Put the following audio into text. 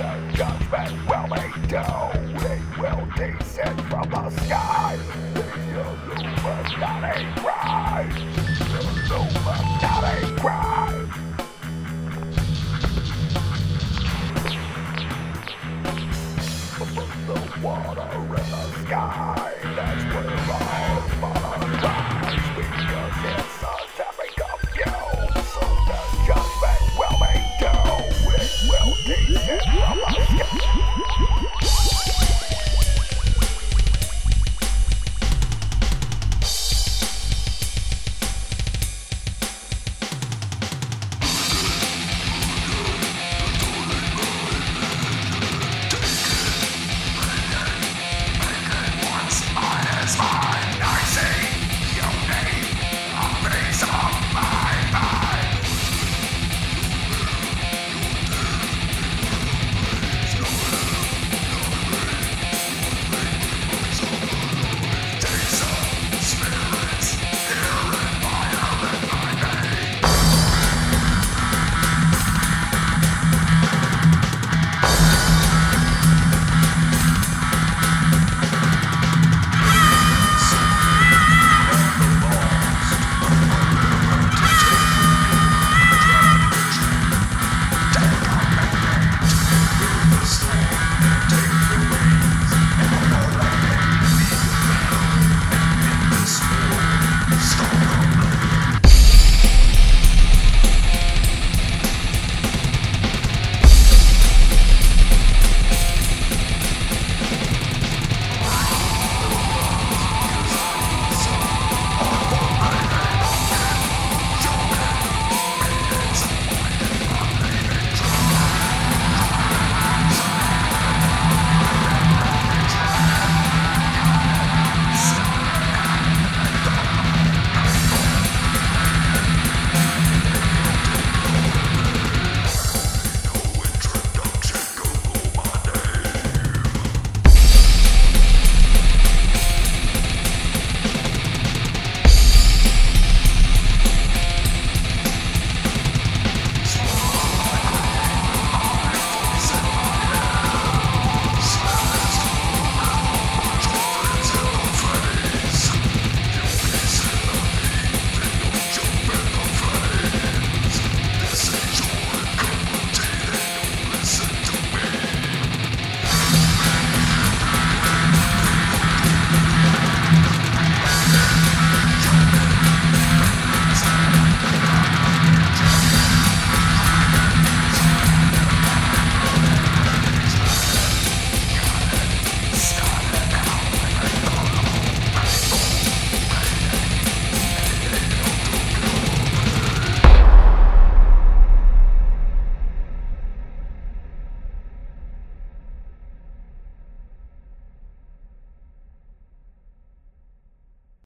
The judgment will be due. They will descend from the sky. The illuminati rise. The illuminati.